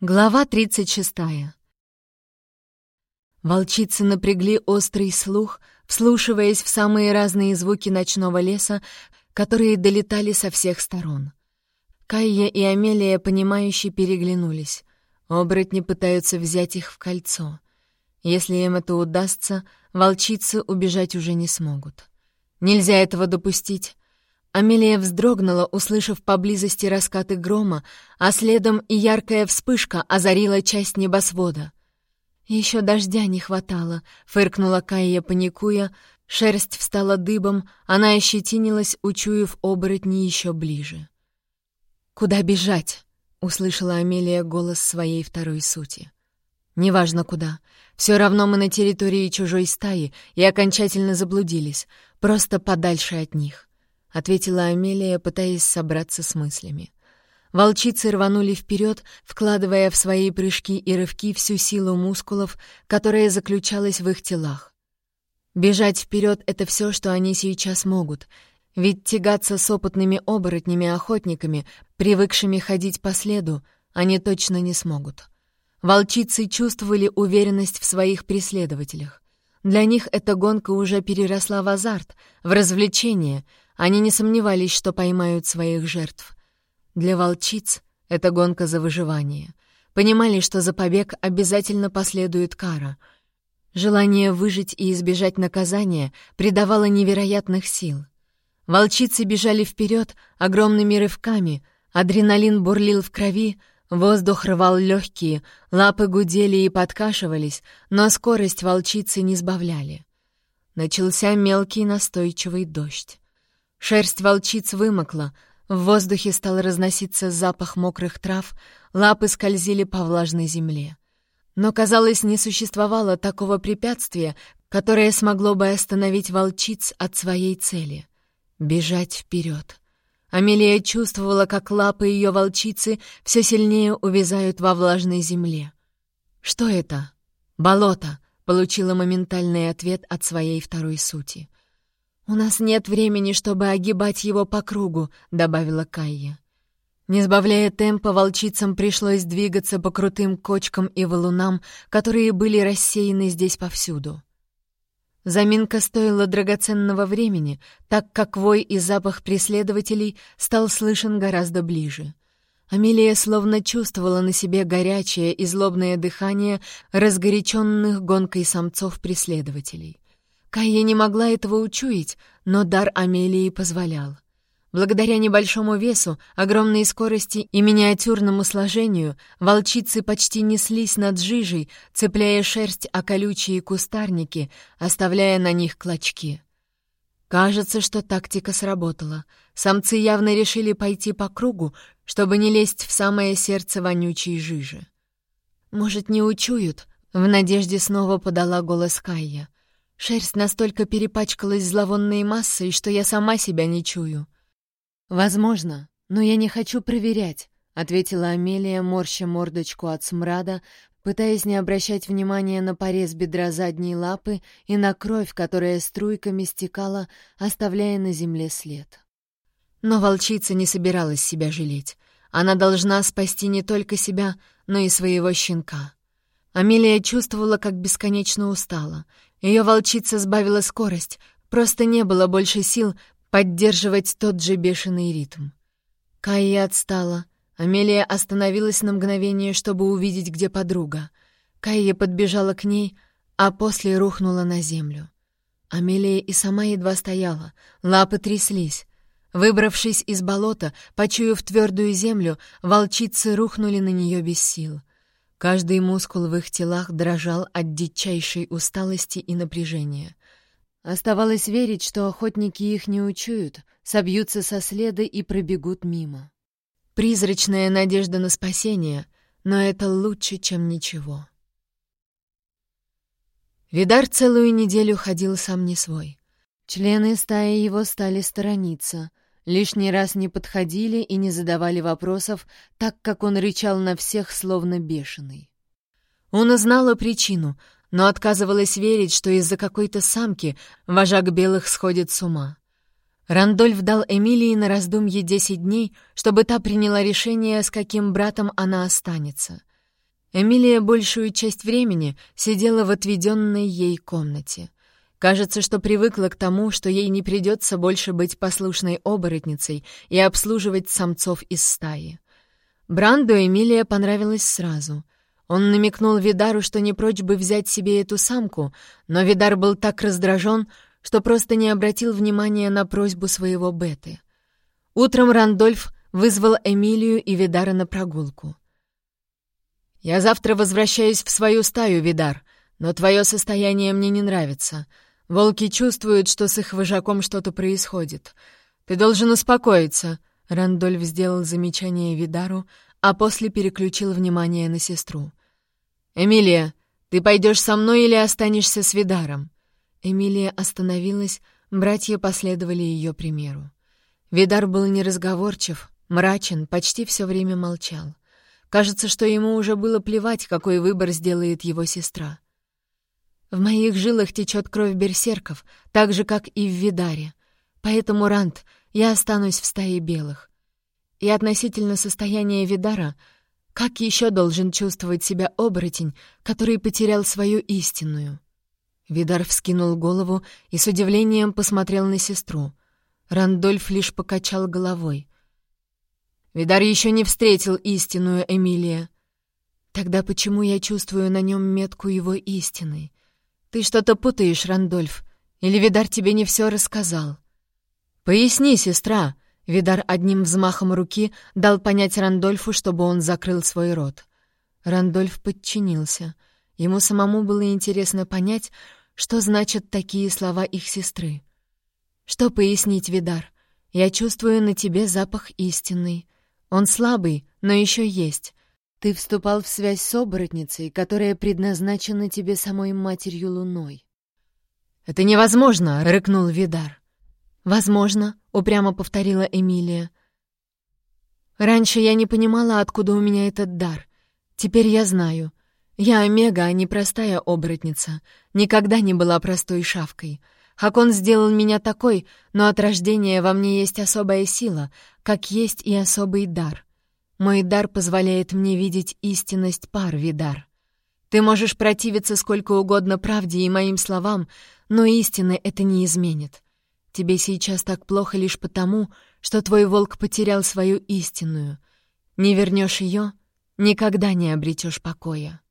Глава 36. Волчицы напрягли острый слух, вслушиваясь в самые разные звуки ночного леса, которые долетали со всех сторон. Кайя и Амелия, понимающе переглянулись. Оборотни пытаются взять их в кольцо. Если им это удастся, волчицы убежать уже не смогут. Нельзя этого допустить. Амелия вздрогнула, услышав поблизости раскаты грома, а следом и яркая вспышка озарила часть небосвода. Еще дождя не хватало», — фыркнула Кайя, паникуя. Шерсть встала дыбом, она ощетинилась, учуяв оборотни еще ближе. «Куда бежать?» — услышала Амелия голос своей второй сути. «Неважно куда. Все равно мы на территории чужой стаи и окончательно заблудились, просто подальше от них». — ответила Амелия, пытаясь собраться с мыслями. Волчицы рванули вперед, вкладывая в свои прыжки и рывки всю силу мускулов, которая заключалась в их телах. Бежать вперед — это все, что они сейчас могут, ведь тягаться с опытными оборотнями-охотниками, привыкшими ходить по следу, они точно не смогут. Волчицы чувствовали уверенность в своих преследователях. Для них эта гонка уже переросла в азарт, в развлечение — они не сомневались, что поймают своих жертв. Для волчиц это гонка за выживание. Понимали, что за побег обязательно последует кара. Желание выжить и избежать наказания придавало невероятных сил. Волчицы бежали вперед огромными рывками, адреналин бурлил в крови, воздух рвал легкие, лапы гудели и подкашивались, но скорость волчицы не сбавляли. Начался мелкий настойчивый дождь. Шерсть волчиц вымокла, в воздухе стал разноситься запах мокрых трав, лапы скользили по влажной земле. Но, казалось, не существовало такого препятствия, которое смогло бы остановить волчиц от своей цели — бежать вперед. Амелия чувствовала, как лапы ее волчицы все сильнее увязают во влажной земле. «Что это?» «Болото», — получила моментальный ответ от своей второй сути. «У нас нет времени, чтобы огибать его по кругу», — добавила Кайя. Не сбавляя темпа, волчицам пришлось двигаться по крутым кочкам и валунам, которые были рассеяны здесь повсюду. Заминка стоила драгоценного времени, так как вой и запах преследователей стал слышен гораздо ближе. Амелия словно чувствовала на себе горячее и злобное дыхание разгоряченных гонкой самцов-преследователей. Кайя не могла этого учуять, но дар Амелии позволял. Благодаря небольшому весу, огромной скорости и миниатюрному сложению волчицы почти неслись над жижей, цепляя шерсть о колючие кустарники, оставляя на них клочки. Кажется, что тактика сработала. Самцы явно решили пойти по кругу, чтобы не лезть в самое сердце вонючей жижи. «Может, не учуют?» — в надежде снова подала голос Кайя. Шерсть настолько перепачкалась зловонной массой, что я сама себя не чую. «Возможно, но я не хочу проверять», — ответила Амелия, морща мордочку от смрада, пытаясь не обращать внимания на порез бедра задней лапы и на кровь, которая струйками стекала, оставляя на земле след. Но волчица не собиралась себя жалеть. Она должна спасти не только себя, но и своего щенка. Амелия чувствовала, как бесконечно устала. Ее волчица сбавила скорость, просто не было больше сил поддерживать тот же бешеный ритм. Кайя отстала. Амелия остановилась на мгновение, чтобы увидеть, где подруга. Кайя подбежала к ней, а после рухнула на землю. Амелия и сама едва стояла, лапы тряслись. Выбравшись из болота, почуяв твердую землю, волчицы рухнули на нее без сил. Каждый мускул в их телах дрожал от дичайшей усталости и напряжения. Оставалось верить, что охотники их не учуют, собьются со следа и пробегут мимо. Призрачная надежда на спасение, но это лучше, чем ничего. Видар целую неделю ходил сам не свой. Члены стаи его стали сторониться — Лишний раз не подходили и не задавали вопросов, так как он рычал на всех, словно бешеный. Он знала причину, но отказывалась верить, что из-за какой-то самки вожак белых сходит с ума. Рандольф дал Эмилии на раздумье десять дней, чтобы та приняла решение, с каким братом она останется. Эмилия большую часть времени сидела в отведенной ей комнате. Кажется, что привыкла к тому, что ей не придется больше быть послушной оборотницей и обслуживать самцов из стаи. Бранду Эмилия понравилась сразу. Он намекнул Видару, что не прочь бы взять себе эту самку, но Видар был так раздражен, что просто не обратил внимания на просьбу своего Беты. Утром Рандольф вызвал Эмилию и Видара на прогулку. «Я завтра возвращаюсь в свою стаю, Видар, но твое состояние мне не нравится. Волки чувствуют, что с их вожаком что-то происходит. Ты должен успокоиться», — Рандольф сделал замечание Видару, а после переключил внимание на сестру. «Эмилия, ты пойдешь со мной или останешься с Видаром?» Эмилия остановилась, братья последовали ее примеру. Видар был неразговорчив, мрачен, почти все время молчал. Кажется, что ему уже было плевать, какой выбор сделает его сестра. В моих жилах течет кровь берсерков, так же, как и в Видаре. Поэтому, Рант, я останусь в стае белых. И относительно состояния Видара, как еще должен чувствовать себя оборотень, который потерял свою истинную? Видар вскинул голову и с удивлением посмотрел на сестру. Рандольф лишь покачал головой. Видар еще не встретил истинную Эмилия. Тогда почему я чувствую на нем метку его истины? Ты что-то путаешь, Рандольф. Или Видар тебе не все рассказал? Поясни, сестра. Видар одним взмахом руки дал понять Рандольфу, чтобы он закрыл свой рот. Рандольф подчинился. Ему самому было интересно понять, что значат такие слова их сестры. «Что пояснить, Видар? Я чувствую на тебе запах истинный. Он слабый, но еще есть. Ты вступал в связь с оборотницей, которая предназначена тебе самой матерью Луной. «Это невозможно!» — рыкнул Видар. «Возможно», — упрямо повторила Эмилия. «Раньше я не понимала, откуда у меня этот дар. Теперь я знаю. Я Омега, а не простая оборотница. Никогда не была простой шавкой. Хакон сделал меня такой, но от рождения во мне есть особая сила, как есть и особый дар. Мой дар позволяет мне видеть истинность пар, Видар. Ты можешь противиться сколько угодно правде и моим словам, но истины это не изменит. Тебе сейчас так плохо лишь потому, что твой волк потерял свою истинную. Не вернешь ее — никогда не обретешь покоя.